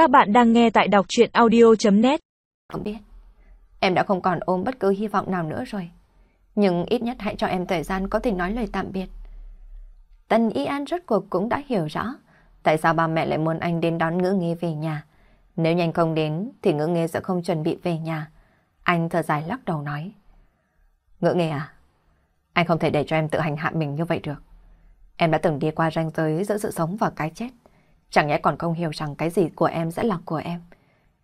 Các bạn đang nghe tại đọc chuyện audio.net Không biết, em đã không còn ôm bất cứ hy vọng nào nữa rồi. Nhưng ít nhất hãy cho em thời gian có thể nói lời tạm biệt. Tân Y An rốt cuộc cũng đã hiểu rõ tại sao ba mẹ lại muốn anh đến đón ngữ nghi về nhà. Nếu nhanh không đến thì ngữ nghề sẽ không chuẩn bị về nhà. Anh thở dài lắc đầu nói. Ngữ nghề à? Anh không thể để cho em tự hành hạ mình như vậy được. Em đã từng đi qua ranh giới giữa sự sống và cái chết. Chẳng nhẽ còn không hiểu rằng cái gì của em sẽ là của em.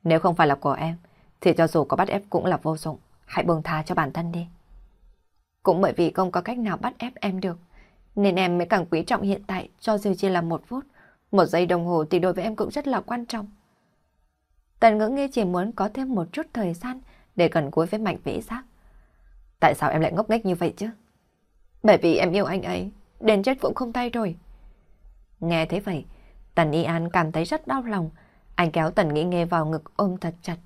Nếu không phải là của em, thì cho dù có bắt ép cũng là vô dụng. Hãy buông tha cho bản thân đi. Cũng bởi vì không có cách nào bắt ép em được, nên em mới càng quý trọng hiện tại cho dù chỉ là một phút. Một giây đồng hồ thì đối với em cũng rất là quan trọng. Tần ngữ nghe chỉ muốn có thêm một chút thời gian để gần cuối với mạnh vĩ giác. Tại sao em lại ngốc nghếch như vậy chứ? Bởi vì em yêu anh ấy, đến chết cũng không thay đổi. Nghe thế vậy, Tần Y An cảm thấy rất đau lòng. Anh kéo Tần Nghĩ Nghê vào ngực ôm thật chặt.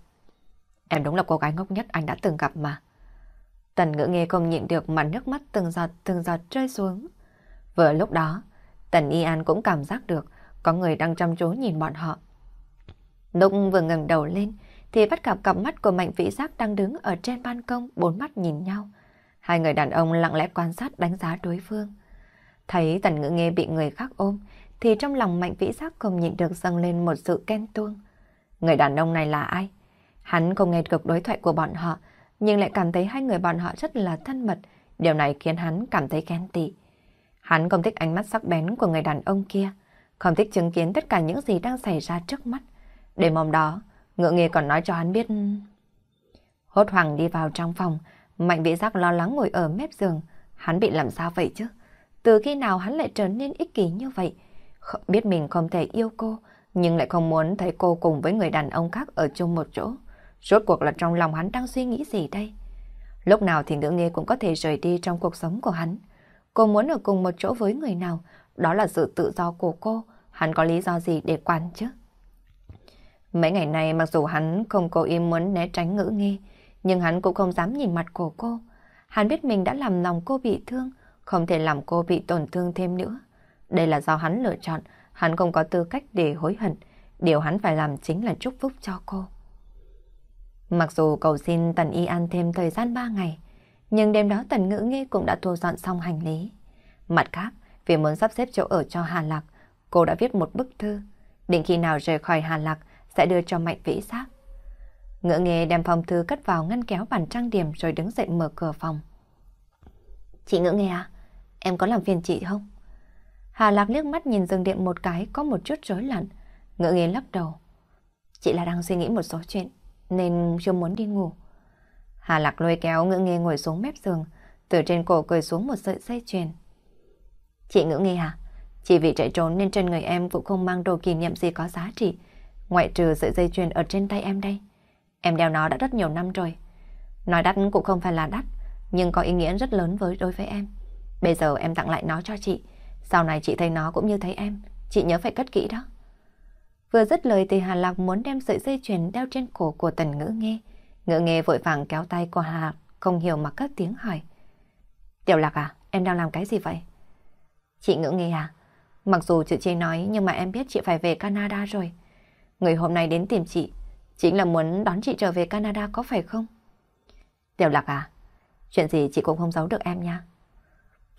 Em đúng là cô gái ngốc nhất anh đã từng gặp mà. Tần Ngữ Nghê không nhịn được mà nước mắt từng giọt từng giọt rơi xuống. Vừa lúc đó, Tần Y An cũng cảm giác được có người đang chăm chú nhìn bọn họ. Lúc vừa ngẩng đầu lên thì bắt gặp cặp mắt của Mạnh Vĩ Giác đang đứng ở trên ban công bốn mắt nhìn nhau. Hai người đàn ông lặng lẽ quan sát đánh giá đối phương. Thấy Tần Ngữ Nghê bị người khác ôm thì trong lòng Mạnh Vĩ Giác không nhịn được dâng lên một sự ghen tuông. Người đàn ông này là ai? Hắn không nghe được đối thoại của bọn họ, nhưng lại cảm thấy hai người bọn họ rất là thân mật. Điều này khiến hắn cảm thấy ghen tị. Hắn không thích ánh mắt sắc bén của người đàn ông kia, không thích chứng kiến tất cả những gì đang xảy ra trước mắt. để hôm đó, ngựa nghề còn nói cho hắn biết... Hốt hoảng đi vào trong phòng, Mạnh Vĩ Giác lo lắng ngồi ở mép giường. Hắn bị làm sao vậy chứ? Từ khi nào hắn lại trở nên ích kỷ như vậy? Biết mình không thể yêu cô, nhưng lại không muốn thấy cô cùng với người đàn ông khác ở chung một chỗ. Rốt cuộc là trong lòng hắn đang suy nghĩ gì đây? Lúc nào thì ngữ nghe cũng có thể rời đi trong cuộc sống của hắn. Cô muốn ở cùng một chỗ với người nào, đó là sự tự do của cô, hắn có lý do gì để quản chứ? Mấy ngày này mặc dù hắn không cố ý muốn né tránh ngữ nghe, nhưng hắn cũng không dám nhìn mặt của cô. Hắn biết mình đã làm lòng cô bị thương, không thể làm cô bị tổn thương thêm nữa. Đây là do hắn lựa chọn, hắn không có tư cách để hối hận. Điều hắn phải làm chính là chúc phúc cho cô. Mặc dù cầu xin Tần Y An thêm thời gian 3 ngày, nhưng đêm đó Tần Ngữ Nghe cũng đã thu dọn xong hành lý. Mặt khác, vì muốn sắp xếp chỗ ở cho Hà Lạc, cô đã viết một bức thư. Định khi nào rời khỏi Hà Lạc sẽ đưa cho Mạnh Vĩ Giác. Ngữ Nghe đem phong thư cất vào ngăn kéo bàn trang điểm rồi đứng dậy mở cửa phòng. Chị Ngữ Nghe à, em có làm phiền chị không? Hà Lạc liếc mắt nhìn rừng điện một cái có một chút rối loạn, ngỡ nghe lắc đầu. Chị là đang suy nghĩ một số chuyện, nên chưa muốn đi ngủ. Hà Lạc lôi kéo ngữ nghe ngồi xuống mép giường, từ trên cổ cười xuống một sợi dây chuyền. Chị ngữ nghe à? Chỉ vì chạy trốn nên trên người em cũng không mang đồ kỷ niệm gì có giá trị, ngoại trừ sợi dây chuyền ở trên tay em đây. Em đeo nó đã rất nhiều năm rồi. Nói đắt cũng không phải là đắt, nhưng có ý nghĩa rất lớn với đối với em. Bây giờ em tặng lại nó cho chị, sau này chị thấy nó cũng như thấy em, chị nhớ phải cất kỹ đó. Vừa dứt lời thì Hà Lạc muốn đem sợi dây chuyền đeo trên cổ của tần ngữ nghe. Ngữ nghe vội vàng kéo tay của Hà Lạc, không hiểu mà cất tiếng hỏi. Tiểu Lạc à, em đang làm cái gì vậy? Chị ngữ nghe à? Mặc dù chị chị nói nhưng mà em biết chị phải về Canada rồi. Người hôm nay đến tìm chị, chính là muốn đón chị trở về Canada có phải không? Tiểu Lạc à, chuyện gì chị cũng không giấu được em nha.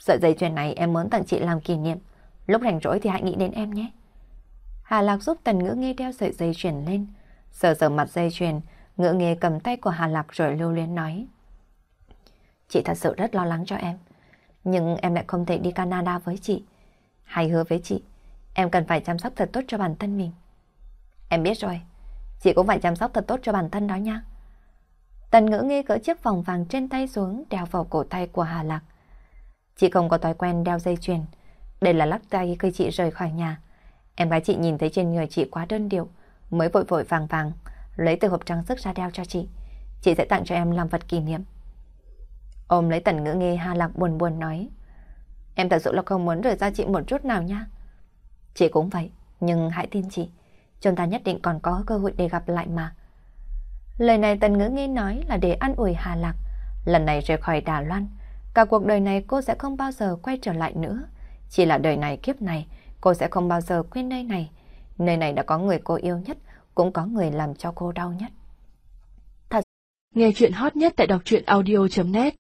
Sợi dây chuyền này em muốn tặng chị làm kỷ niệm. Lúc rảnh rỗi thì hãy nghĩ đến em nhé. Hà Lạc giúp Tần Ngữ Nghê đeo sợi dây chuyền lên. Sờ sờ mặt dây chuyền, Ngữ Nghê cầm tay của Hà Lạc rồi lưu luyến nói. Chị thật sự rất lo lắng cho em. Nhưng em lại không thể đi Canada với chị. Hãy hứa với chị, em cần phải chăm sóc thật tốt cho bản thân mình. Em biết rồi, chị cũng phải chăm sóc thật tốt cho bản thân đó nha. Tần ngữ nghi cỡ chiếc vòng vàng trên tay xuống đeo vào cổ tay của Hà Lạc. Chị không có thói quen đeo dây chuyền. Đây là lắc tay khi chị rời khỏi nhà. Em gái chị nhìn thấy trên người chị quá đơn điệu, mới vội vội vàng vàng, lấy từ hộp trang sức ra đeo cho chị. Chị sẽ tặng cho em làm vật kỷ niệm. Ôm lấy tần ngữ nghe Hà Lạc buồn buồn nói. Em thật sự là không muốn rời ra chị một chút nào nha. Chị cũng vậy, nhưng hãy tin chị. Chúng ta nhất định còn có cơ hội để gặp lại mà. Lời này tần ngữ nghe nói là để ăn ủi Hà Lạc. Lần này rời khỏi Đà Loan, Cả cuộc đời này cô sẽ không bao giờ quay trở lại nữa. Chỉ là đời này kiếp này, cô sẽ không bao giờ quên nơi này. Nơi này đã có người cô yêu nhất, cũng có người làm cho cô đau nhất. thật Nghe chuyện hot nhất tại đọc truyện audio.net